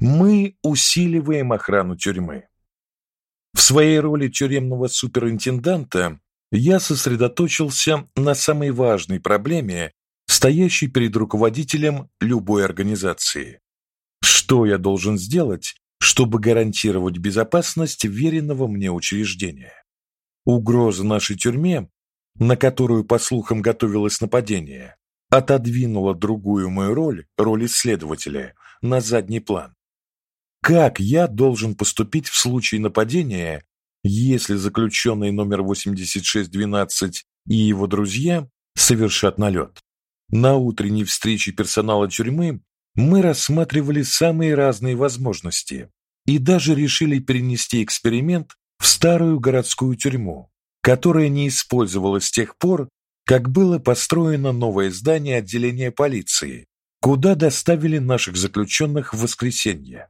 Мы усиливаем охрану тюрьмы. В своей роли тюремного суперинтенданта я сосредоточился на самой важной проблеме, стоящей перед руководителем любой организации. Что я должен сделать, чтобы гарантировать безопасность веренного мне учреждения? Угроза нашей тюрьме, на которую по слухам готовилось нападение, отодвинула другую мою роль, роль исследователя, на задний план. Как я должен поступить в случае нападения, если заключенный номер 8612 и его друзья совершат налет? На утренней встрече персонала тюрьмы мы рассматривали самые разные возможности и даже решили перенести эксперимент в старую городскую тюрьму, которая не использовалась с тех пор, как было построено новое здание отделения полиции, куда доставили наших заключенных в воскресенье.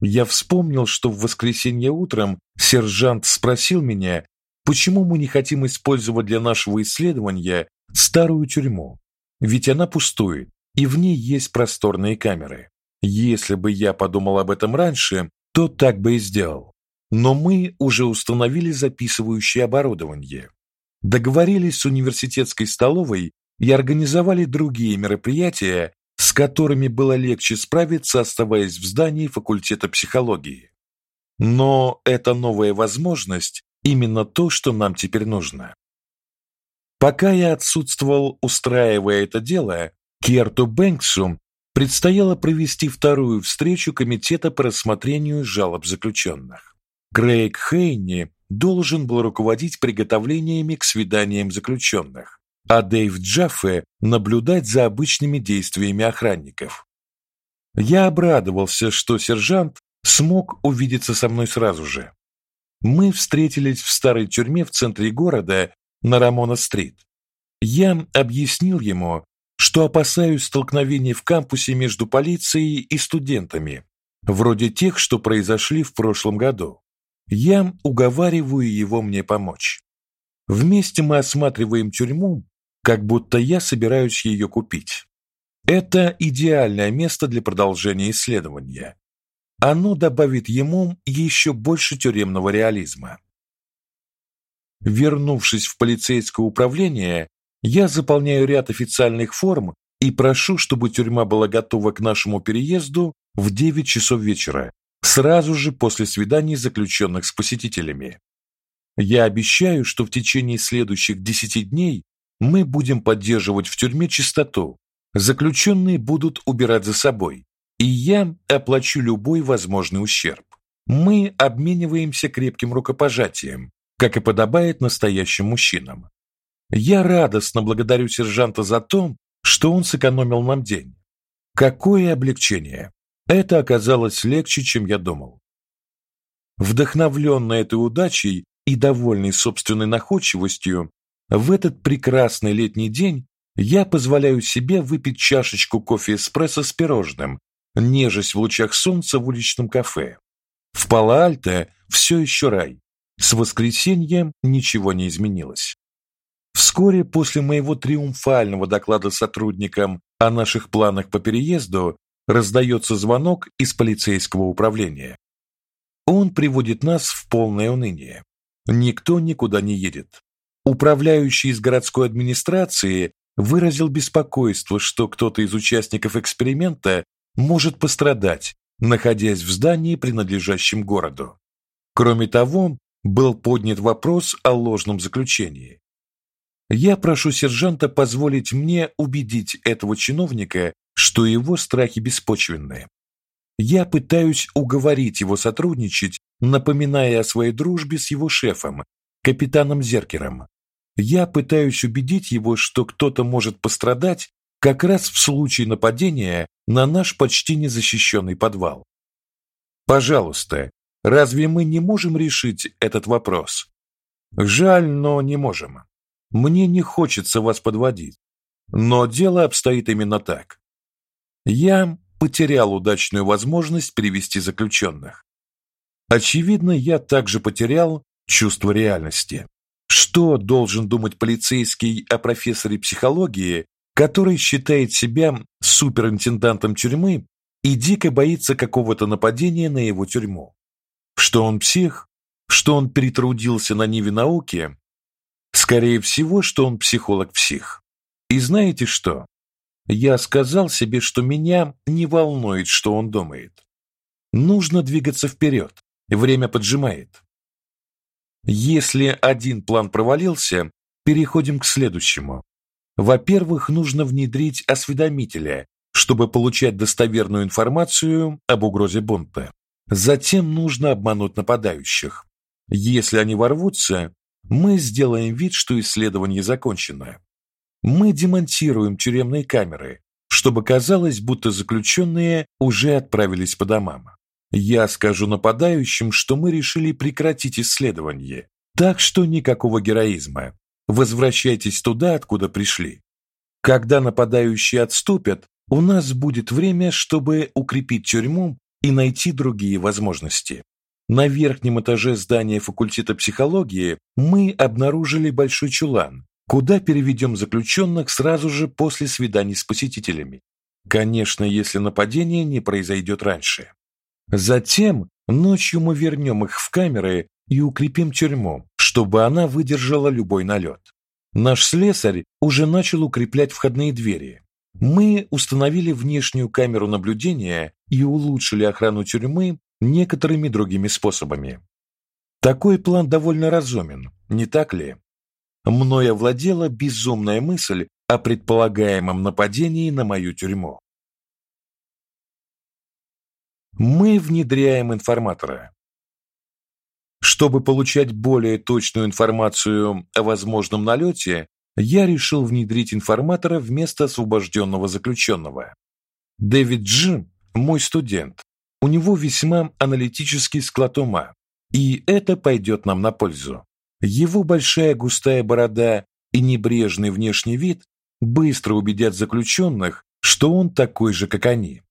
Я вспомнил, что в воскресенье утром сержант спросил меня, почему мы не хотим использовать для нашего исследования старую тюрьму, ведь она пустует, и в ней есть просторные камеры. Если бы я подумал об этом раньше, то так бы и сделал. Но мы уже установили записывающее оборудование, договорились с университетской столовой и организовали другие мероприятия, с которыми было легче справиться, оставаясь в здании факультета психологии. Но эта новая возможность именно то, что нам теперь нужно. Пока я отсутствовал, устраивая это дело, Керту Бэнксу предстояло провести вторую встречу комитета по рассмотрению жалоб заключенных. Крейг Хейни должен был руководить приготовлениями к свиданиям заключенных, а Дэйв Джаффе наблюдать за обычными действиями охранников. Я обрадовался, что сержант смог увидеться со мной сразу же. Мы встретились в старой тюрьме в центре города на Рамона-стрит. Я объяснил ему, что опасаюсь столкновений в кампусе между полицией и студентами, вроде тех, что произошли в прошлом году. Я уговариваю его мне помочь. Вместе мы осматриваем тюрьму как будто я собираюсь ее купить. Это идеальное место для продолжения исследования. Оно добавит ему еще больше тюремного реализма. Вернувшись в полицейское управление, я заполняю ряд официальных форм и прошу, чтобы тюрьма была готова к нашему переезду в 9 часов вечера, сразу же после свиданий заключенных с посетителями. Я обещаю, что в течение следующих 10 дней мы будем поддерживать в тюрьме чистоту. Заключенные будут убирать за собой, и я оплачу любой возможный ущерб. Мы обмениваемся крепким рукопожатием, как и подобает настоящим мужчинам. Я радостно благодарю сержанта за то, что он сэкономил нам день. Какое облегчение! Это оказалось легче, чем я думал. Вдохновленный этой удачей и довольный собственной находчивостью, в этот прекрасный летний день я позволяю себе выпить чашечку кофе-эспрессо с пирожным, нежесть в лучах солнца в уличном кафе. В Пало-Альто все еще рай. С воскресенья ничего не изменилось. Вскоре после моего триумфального доклада сотрудникам о наших планах по переезду раздается звонок из полицейского управления. Он приводит нас в полное уныние. Никто никуда не едет. Управляющий из городской администрации выразил беспокойство, что кто-то из участников эксперимента может пострадать, находясь в здании, принадлежащем городу. Кроме того, был поднят вопрос о ложном заключении. Я прошу сержанта позволить мне убедить этого чиновника, что его страхи беспочвенны. Я пытаюсь уговорить его сотрудничать, напоминая о своей дружбе с его шефом, капитаном Зеркером. Я пытаюсь убедить его, что кто-то может пострадать как раз в случае нападения на наш почти незащищенный подвал. Пожалуйста, разве мы не можем решить этот вопрос? Жаль, но не можем. Мне не хочется вас подводить, но дело обстоит именно так. Я потерял удачную возможность перевести заключенных. Очевидно, я также потерял чувство реальности. Что должен думать полицейский о профессоре психологии, который считает себя суперинтендантом тюрьмы и дико боится какого-то нападения на его тюрьму. Что он псих, что он перетрудился на ниве науки, скорее всего, что он психолог-псих. И знаете что? Я сказал себе, что меня не волнует, что он думает. Нужно двигаться вперед. Время поджимает. Если один план провалился, переходим к следующему. Во-первых, нужно внедрить осведомителя, чтобы получать достоверную информацию об угрозе бунта. Затем нужно обмануть нападающих. Если они ворвутся, мы сделаем вид, что исследование закончено. Мы демонтируем тюремные камеры, чтобы казалось, будто заключенные уже отправились по домам. Я скажу нападающим, что мы решили прекратить исследование. Так что никакого героизма. Возвращайтесь туда, откуда пришли. Когда нападающие отступят, у нас будет время, чтобы укрепить тюрьму и найти другие возможности. На верхнем этаже здания факультета психологии мы обнаружили большой чулан, куда переведем заключенных сразу же после свиданий с посетителями. Конечно, если нападение не произойдет раньше. Затем ночью мы вернем их в камеры и укрепим тюрьму, чтобы она выдержала любой налет. Наш слесарь уже начал укреплять входные двери. Мы установили внешнюю камеру наблюдения и улучшили охрану тюрьмы некоторыми другими способами. Такой план довольно разумен, не так ли? Мною овладела безумная мысль о предполагаемом нападении на мою тюрьму. Мы внедряем информатора. Чтобы получать более точную информацию о возможном налете, я решил внедрить информатора вместо освобожденного заключенного. Дэвид Дж мой студент. У него весьма аналитический склад ума, и это пойдет нам на пользу. Его большая густая борода и небрежный внешний вид быстро убедят заключенных, что он такой же, как они.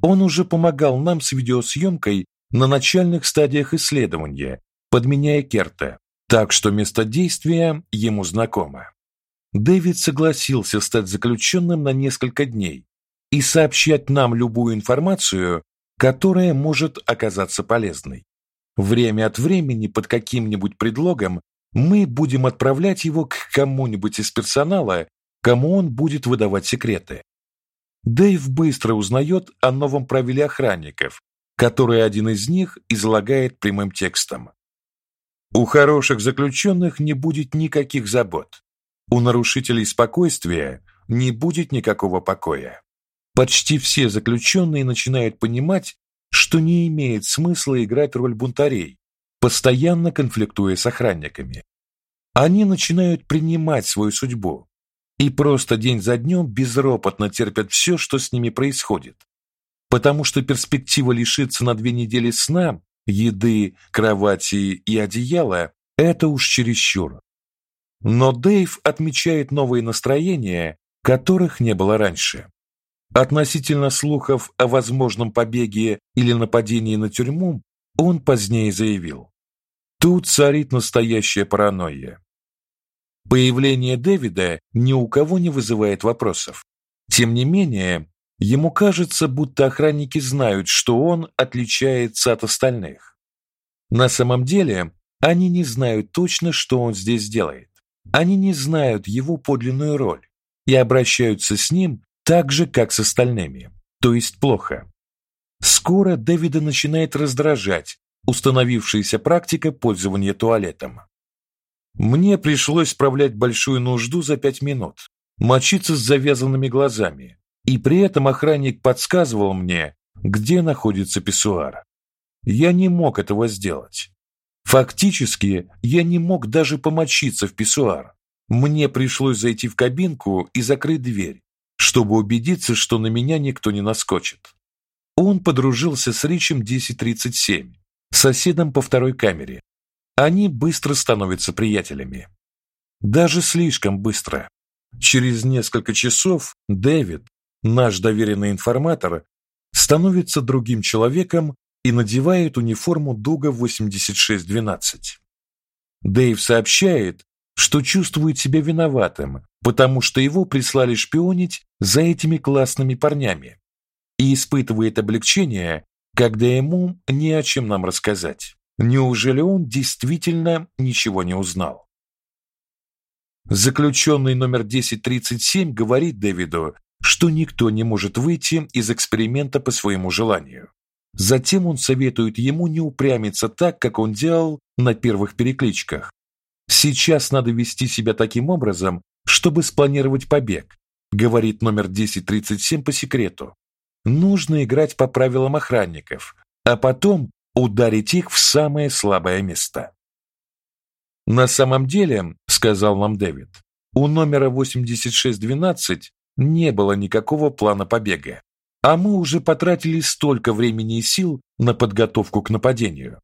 Он уже помогал нам с видеосъемкой на начальных стадиях исследования, подменяя Керта, так что место действия ему знакомо. Дэвид согласился стать заключенным на несколько дней и сообщать нам любую информацию, которая может оказаться полезной. Время от времени под каким-нибудь предлогом мы будем отправлять его к кому-нибудь из персонала, кому он будет выдавать секреты. Дэйв быстро узнает о новом правиле охранников, которое один из них излагает прямым текстом. У хороших заключенных не будет никаких забот. У нарушителей спокойствия не будет никакого покоя. Почти все заключенные начинают понимать, что не имеет смысла играть роль бунтарей, постоянно конфликтуя с охранниками. Они начинают принимать свою судьбу, и просто день за днем безропотно терпят все, что с ними происходит. Потому что перспектива лишиться на две недели сна, еды, кровати и одеяла это уж чересчур. Но Дэйв отмечает новые настроения, которых не было раньше. Относительно слухов о возможном побеге или нападении на тюрьму, он позднее заявил: "Тут царит настоящая паранойя. Появление Дэвида ни у кого не вызывает вопросов. Тем не менее, ему кажется, будто охранники знают, что он отличается от остальных. На самом деле, они не знают точно, что он здесь делает. Они не знают его подлинную роль и обращаются с ним так же, как с остальными, то есть плохо. Скоро Дэвида начинает раздражать установившаяся практика пользования туалетом. Мне пришлось справлять большую нужду за пять минут, мочиться с завязанными глазами, и при этом охранник подсказывал мне, где находится писсуар. Я не мог этого сделать. Фактически, я не мог даже помочиться в писсуар. Мне пришлось зайти в кабинку и закрыть дверь, чтобы убедиться, что на меня никто не наскочит. Он подружился с Ричем 1037, соседом по второй камере, они быстро становятся приятелями. Даже слишком быстро. Через несколько часов Дэвид, наш доверенный информатор, становится другим человеком и надевает униформу Дуга 8612. Дэйв сообщает, что чувствует себя виноватым, потому что его прислали шпионить за этими классными парнями. и испытывает облегчение, когда ему не о чем нам рассказать. Неужели он действительно ничего не узнал? Заключенный номер 1037 говорит Дэвиду, что никто не может выйти из эксперимента по своему желанию. Затем он советует ему не упрямиться так, как он делал на первых перекличках. Сейчас надо вести себя таким образом, чтобы спланировать побег, говорит номер 1037 по секрету. Нужно играть по правилам охранников, а потом ударить их в самое слабое место. На самом деле, сказал нам Дэвид, у номера 8612 не было никакого плана побега. А мы уже потратили столько времени и сил на подготовку к нападению.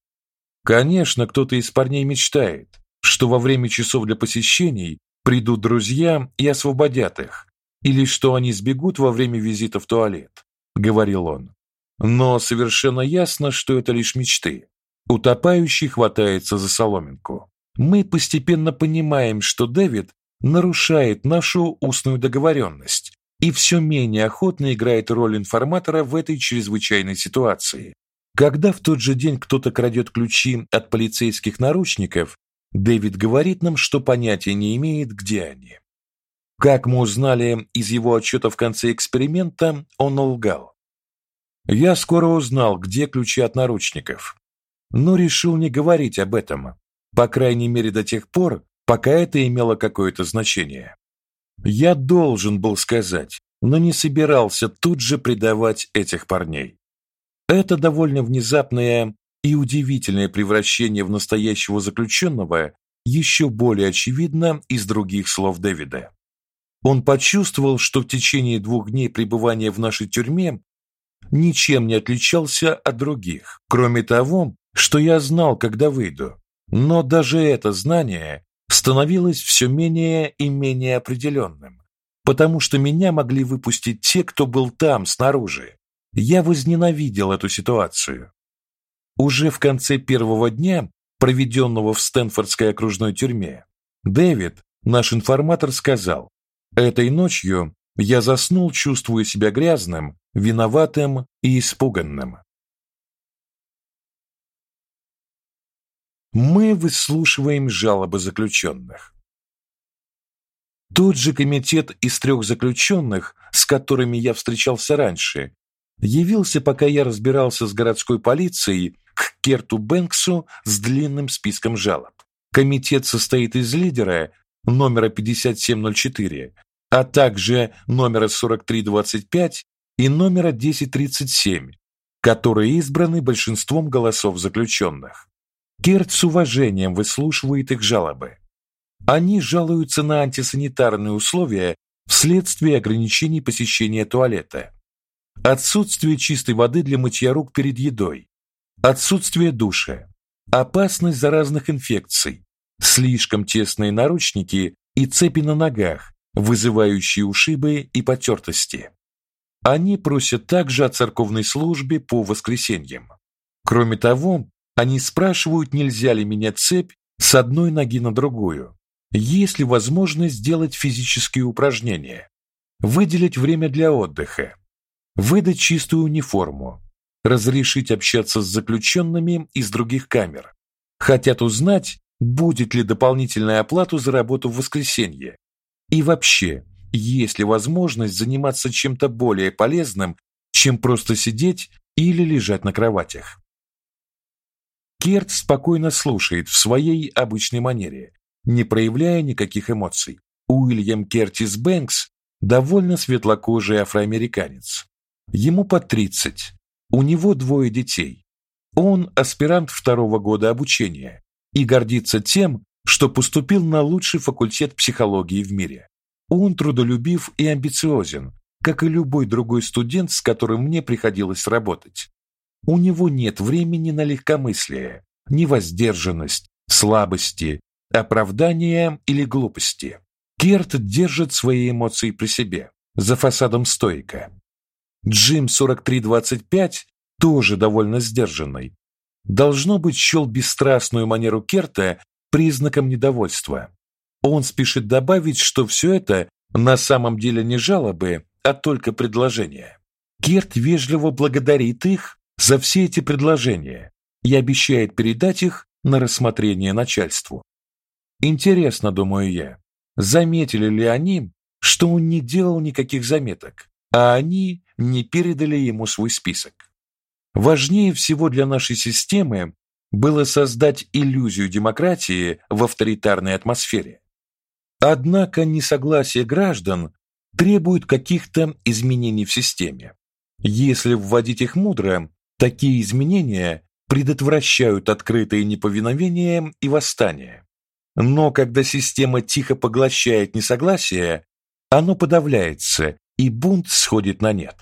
Конечно, кто-то из парней мечтает, что во время часов для посещений придут друзья и освободят их, или что они сбегут во время визита в туалет, говорил он. Но совершенно ясно, что это лишь мечты. Утопающий хватается за соломинку. Мы постепенно понимаем, что Дэвид нарушает нашу устную договоренность и все менее охотно играет роль информатора в этой чрезвычайной ситуации. Когда в тот же день кто-то крадет ключи от полицейских наручников, Дэвид говорит нам, что понятия не имеет, где они. Как мы узнали из его отчета в конце эксперимента, он лгал. Я скоро узнал, где ключи от наручников, но решил не говорить об этом, по крайней мере до тех пор, пока это имело какое-то значение. Я должен был сказать, но не собирался тут же предавать этих парней. Это довольно внезапное и удивительное превращение в настоящего заключенного еще более очевидно из других слов Дэвида. Он почувствовал, что в течение двух дней пребывания в нашей тюрьме ничем не отличался от других, кроме того, что я знал, когда выйду. Но даже это знание становилось все менее и менее определенным, потому что меня могли выпустить те, кто был там снаружи. Я возненавидел эту ситуацию. Уже в конце первого дня, проведенного в Стэнфордской окружной тюрьме, Дэвид, наш информатор, сказал: "Этой ночью я заснул, чувствуя себя грязным, виноватым и испуганным. Мы выслушиваем жалобы заключенных. Тот же комитет из трех заключенных, с которыми я встречался раньше, явился, пока я разбирался с городской полицией, к Керту Бенксу с длинным списком жалоб. Комитет состоит из лидера номера 5704, а также номера 4325 и номера 1037, которые избраны большинством голосов заключенных. Керт с уважением выслушивает их жалобы. Они жалуются на антисанитарные условия вследствие ограничений посещения туалета, отсутствие чистой воды для мытья рук перед едой, отсутствие душа, опасность заразных инфекций, слишком тесные наручники и цепи на ногах, вызывающие ушибы и потертости. Они просят также о церковной службе по воскресеньям. Кроме того, они спрашивают, нельзя ли менять цепь с одной ноги на другую. Есть ли возможность сделать физические упражнения, выделить время для отдыха, выдать чистую униформу, разрешить общаться с заключенными из других камер. Хотят узнать, будет ли дополнительная оплата за работу в воскресенье. И вообще, есть ли возможность заниматься чем-то более полезным, чем просто сидеть или лежать на кроватях. Керт спокойно слушает в своей обычной манере, не проявляя никаких эмоций. Уильям Кертис Бэнкс довольно светлокожий афроамериканец. Ему под 30. У него двое детей. Он аспирант второго года обучения и гордится тем, что поступил на лучший факультет психологии в мире. Он трудолюбив и амбициозен, как и любой другой студент, с которым мне приходилось работать. У него нет времени на легкомыслие, невоздержанность, слабости, оправдания или глупости. Керт держит свои эмоции при себе, за фасадом стоика. Джим 4325 тоже довольно сдержанный. Должно быть, счел бесстрастную манеру Керта признаком недовольства. Он спешит добавить, что все это на самом деле не жалобы, а только предложения. Керт вежливо благодарит их за все эти предложения и обещает передать их на рассмотрение начальству. Интересно, думаю я, заметили ли они, что он не делал никаких заметок, а они не передали ему свой список. Важнее всего для нашей системы было создать иллюзию демократии в авторитарной атмосфере. Однако несогласие граждан требует каких-то изменений в системе. Если вводить их мудро, такие изменения предотвращают открытое неповиновение и восстание. Но когда система тихо поглощает несогласие, оно подавляется, и бунт сходит на нет.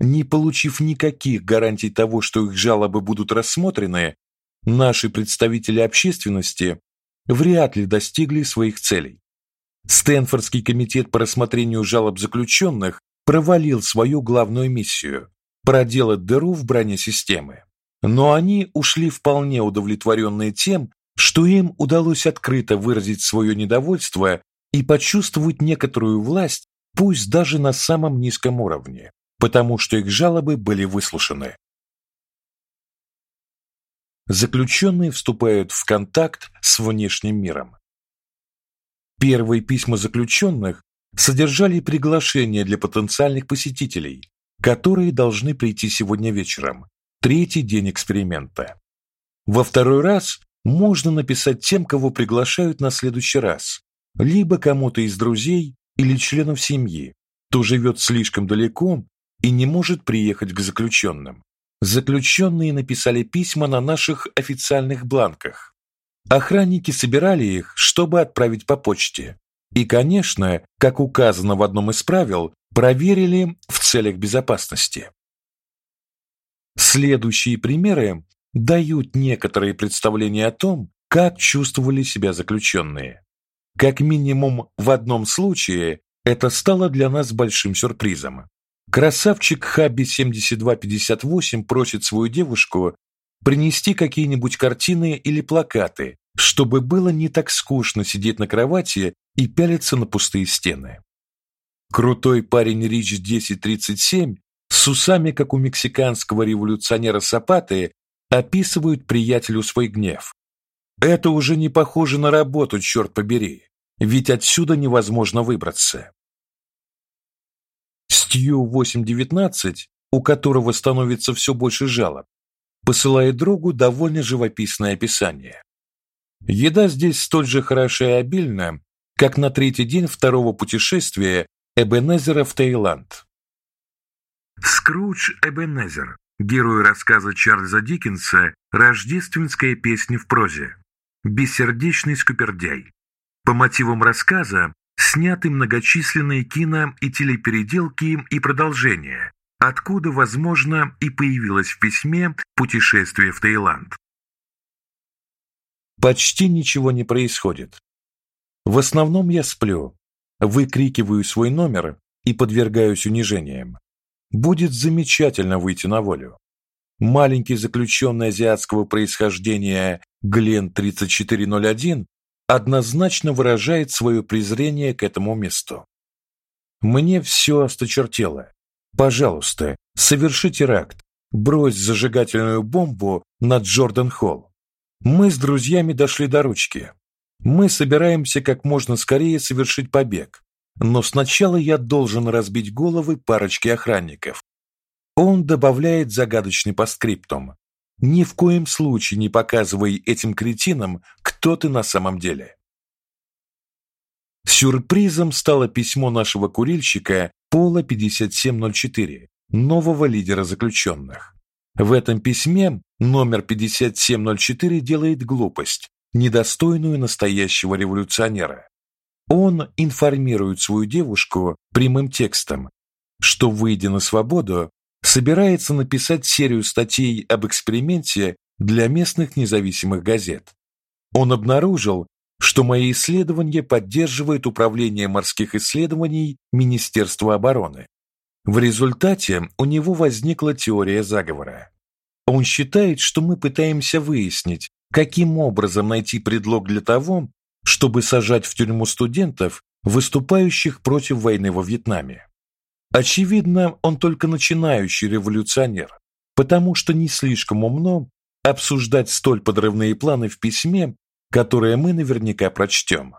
Не получив никаких гарантий того, что их жалобы будут рассмотрены, наши представители общественности вряд ли достигли своих целей. Стэнфордский комитет по рассмотрению жалоб заключенных провалил свою главную миссию проделать дыру в броне системы. Но они ушли вполне удовлетворенные тем, что им удалось открыто выразить свое недовольство и почувствовать некоторую власть, пусть даже на самом низком уровне, потому что их жалобы были выслушаны. Заключенные вступают в контакт с внешним миром. Первые письма заключенных содержали приглашения для потенциальных посетителей, которые должны прийти сегодня вечером, третий день эксперимента. Во второй раз можно написать тем, кого приглашают на следующий раз, либо кому-то из друзей или членов семьи, кто живет слишком далеко и не может приехать к заключенным. Заключенные написали письма на наших официальных бланках. Охранники собирали их, чтобы отправить по почте. И, конечно, как указано в одном из правил, проверили в целях безопасности. Следующие примеры дают некоторые представления о том, как чувствовали себя заключенные. Как минимум в одном случае это стало для нас большим сюрпризом. Красавчик Хаби 7258 просит свою девушку принести какие-нибудь картины или плакаты, чтобы было не так скучно сидеть на кровати и пялиться на пустые стены. Крутой парень Рич 1037 с усами, как у мексиканского революционера Сапаты, описывают приятелю свой гнев. Это уже не похоже на работу, черт побери, ведь отсюда невозможно выбраться. Стью 819, у которого становится все больше жалоб, посылает другу довольно живописное описание. Еда здесь столь же хороша и обильна, как на третий день второго путешествия Эбенезера в Таиланд. Скрудж Эбенезер Герой рассказа Чарльза Диккенса «Рождественская песня в прозе». Бессердечный скупердяй. По мотивам рассказа сняты многочисленные кино- и телепеределки и продолжения, откуда, возможно, и появилось в письме «Путешествие в Таиланд». Почти ничего не происходит. В основном я сплю, выкрикиваю свой номер и подвергаюсь унижениям. Будет замечательно выйти на волю. Маленький заключенный азиатского происхождения Глен 3401 однозначно выражает свое презрение к этому месту. Мне все осточертело. Пожалуйста, соверши теракт. Брось зажигательную бомбу на Джордан-Холл. Мы с друзьями дошли до ручки. Мы собираемся как можно скорее совершить побег. Но сначала я должен разбить головы парочки охранников. Он добавляет загадочный постскриптум. Ни в коем случае не показывай этим кретинам, кто ты на самом деле. Сюрпризом стало письмо нашего курильщика Пола 5704, нового лидера заключенных. В этом письме номер 5704 делает глупость, недостойную настоящего революционера. Он информирует свою девушку прямым текстом, что выйдя на свободу, собирается написать серию статей об эксперименте для местных независимых газет. Он обнаружил, что мои исследования поддерживает Управление морских исследований Министерства обороны. В результате у него возникла теория заговора. Он считает, что мы пытаемся выяснить, каким образом найти предлог для того, чтобы сажать в тюрьму студентов, выступающих против войны во Вьетнаме. Очевидно, он только начинающий революционер, потому что не слишком умно обсуждать столь подрывные планы в письме, которое мы наверняка прочтем.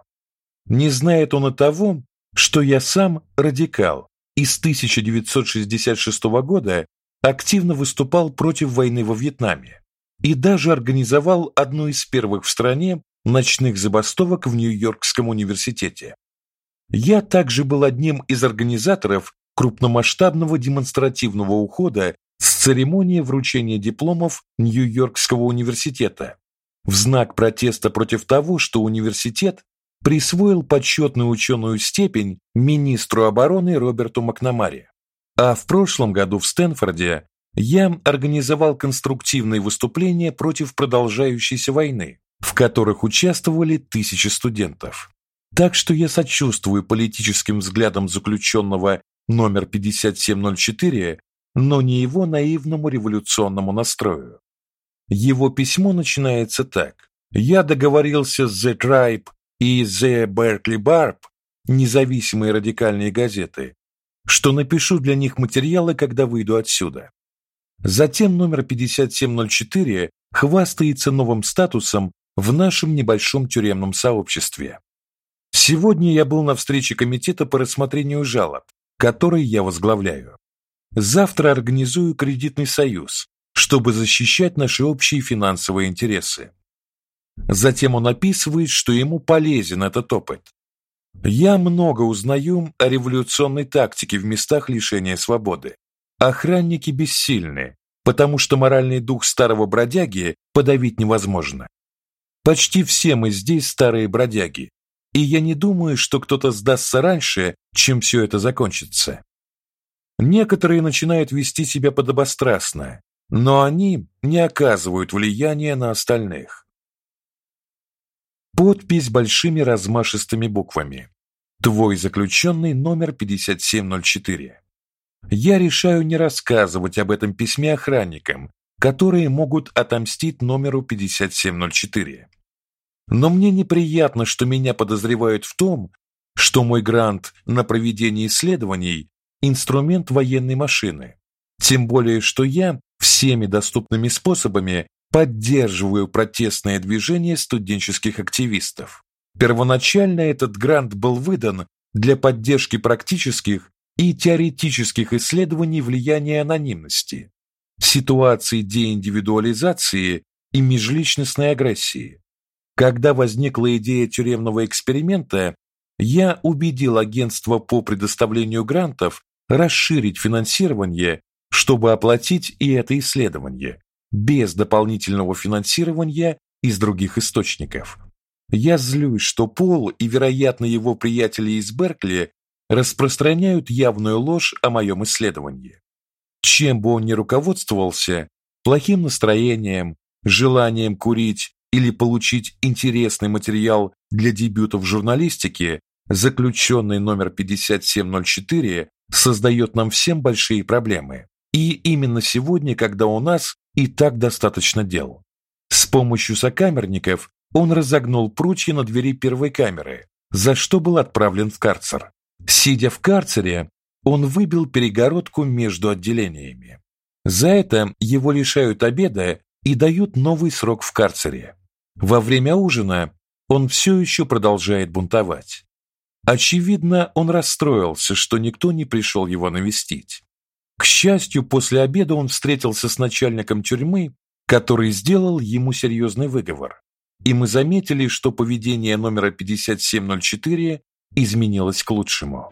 Не знает он и того, что я сам радикал и с 1966 года активно выступал против войны во Вьетнаме и даже организовал одну из первых в стране ночных забастовок в Нью-Йоркском университете. Я также был одним из организаторов крупномасштабного демонстративного ухода с церемонии вручения дипломов Нью-Йоркского университета в знак протеста против того, что университет присвоил почетную ученую степень министру обороны Роберту Макнамаре. А в прошлом году в Стэнфорде я организовал конструктивные выступления против продолжающейся войны, в которых участвовали тысячи студентов. Так что я сочувствую политическим взглядам заключенного номер 5704, но не его наивному революционному настрою. Его письмо начинается так: "Я договорился с The Tribe и The Berkeley Barb, независимые радикальные газеты, что напишу для них материалы, когда выйду отсюда. Затем номер 5704 хвастается новым статусом в нашем небольшом тюремном сообществе. Сегодня я был на встрече комитета по рассмотрению жалоб, который я возглавляю. Завтра организую кредитный союз, чтобы защищать наши общие финансовые интересы. Затем он описывает, что ему полезен этот опыт. Я много узнаю о революционной тактике в местах лишения свободы. Охранники бессильны, потому что моральный дух старого бродяги подавить невозможно. Почти все мы здесь старые бродяги, и я не думаю, что кто-то сдастся раньше, чем все это закончится. Некоторые начинают вести себя подобострастно, но они не оказывают влияния на остальных. Подпись большими размашистыми буквами. Твой заключенный номер 5704. Я решаю не рассказывать об этом письме охранникам, которые могут отомстить номеру 5704. Но мне неприятно, что меня подозревают в том, что мой грант на проведение исследований инструмент военной машины. Тем более, что я всеми доступными способами поддерживаю протестное движение студенческих активистов. Первоначально этот грант был выдан для поддержки практических и теоретических исследований влияния анонимности, ситуации деиндивидуализации и межличностной агрессии. Когда возникла идея тюремного эксперимента, я убедил агентство по предоставлению грантов расширить финансирование, чтобы оплатить и это исследование без дополнительного финансирования из других источников. Я злюсь, что Пол и, вероятно, его приятели из Беркли распространяют явную ложь о моем исследовании. Чем бы он ни руководствовался, плохим настроением, желанием курить или получить интересный материал для дебюта в журналистике, заключенный номер 5704 создает нам всем большие проблемы. И именно сегодня, когда у нас и так достаточно дел. С помощью сокамерников он разогнул прутья на двери первой камеры, за что был отправлен в карцер. Сидя в карцере, он выбил перегородку между отделениями. За это его лишают обеда и дают новый срок в карцере. Во время ужина он все еще продолжает бунтовать. Очевидно, он расстроился, что никто не пришел его навестить. К счастью, после обеда он встретился с начальником тюрьмы, который сделал ему серьезный выговор. И мы заметили, что поведение номера 5704 изменилось к лучшему.